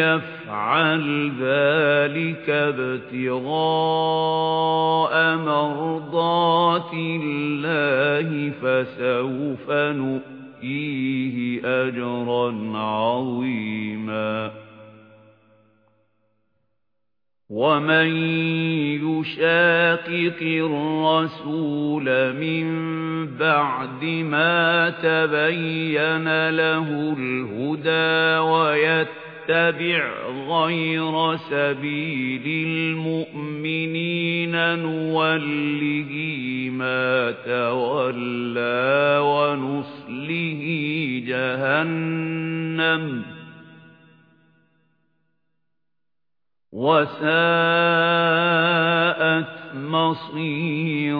يَفْعَلْ ذَلِكَ ابْتِغَاءَ مَرْضَاتِ اللَّهِ فَسَوْفَ نُؤْتِيهِ أَجْرًا عَظِيمًا. وَمَن يُشَاقِقِ الرَّسُولَ مِن بَعْدِ مَا تَبَيَّنَ لَهُ الْهُدَى وَيَتَّبِعْ غَيْرَ سَبِيلِ الْمُؤْمِنِينَ نُوَلِّهِ مَا تَوَلَّى وَنُصْلِهِ جَهَنَّمَ. وَسَاءَتْ مَصِيرًا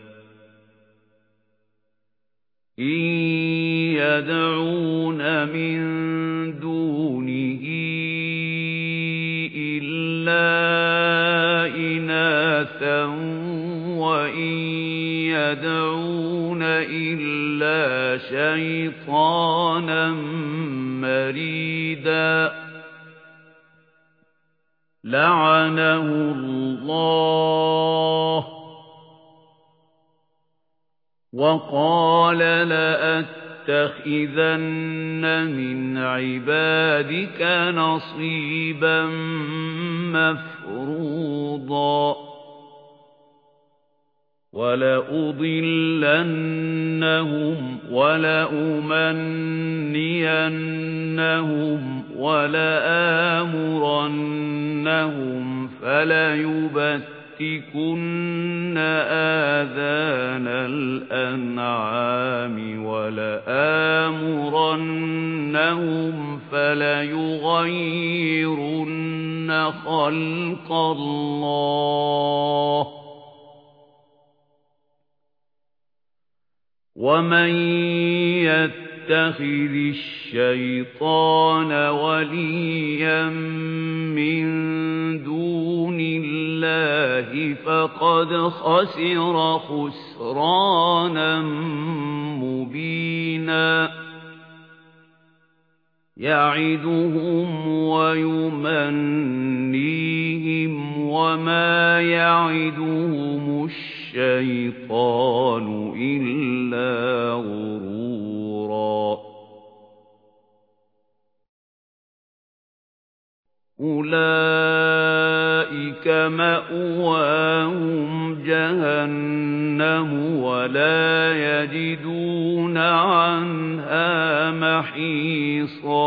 إِن يَدْعُونَ مِن دُونِهِ إِلَّا إِنَاثًا وَإِن يَدْعُونَ إِلَّا شَيْطَانًا مَرِيدًا لَعَنَهُ اللَّهُ وَقَالَ لَأَتَّخِذَنَّ مِنْ عِبَادِكَ نَصِيبًا مَفْرُوضًا وَلَأُضِلَّنَّهُمْ وَلَأُمَنِّيَنَّهُمْ وَلَآمُرَنَّهُمْ فَلَيُبَتِّكُنَّ آذَانَ الْأَنْعَامِ وَلَآمُرَنَّهُمْ فَلَيُغَيِّرُنَّ خَلْقَ اللَّهِ وَمَن يَتَّخِذِ الشَّيْطَانَ وَلِيًّا مِّن اللَّهِ فَقَدْ خَسِرَ خُسْرَانًا مُّبِينًا. يَعِدُهُمْ وَيُمَنِّيهِمْ وَمَا يَعِدُهُمُ الشَّيْطَانُ إِلَّا غُرُورًا. أُولَئِكَ مَأْوَاهُمْ جَهَنَّمُ وَلَا يَجِدُونَ عَنْهَا مَحِيصًا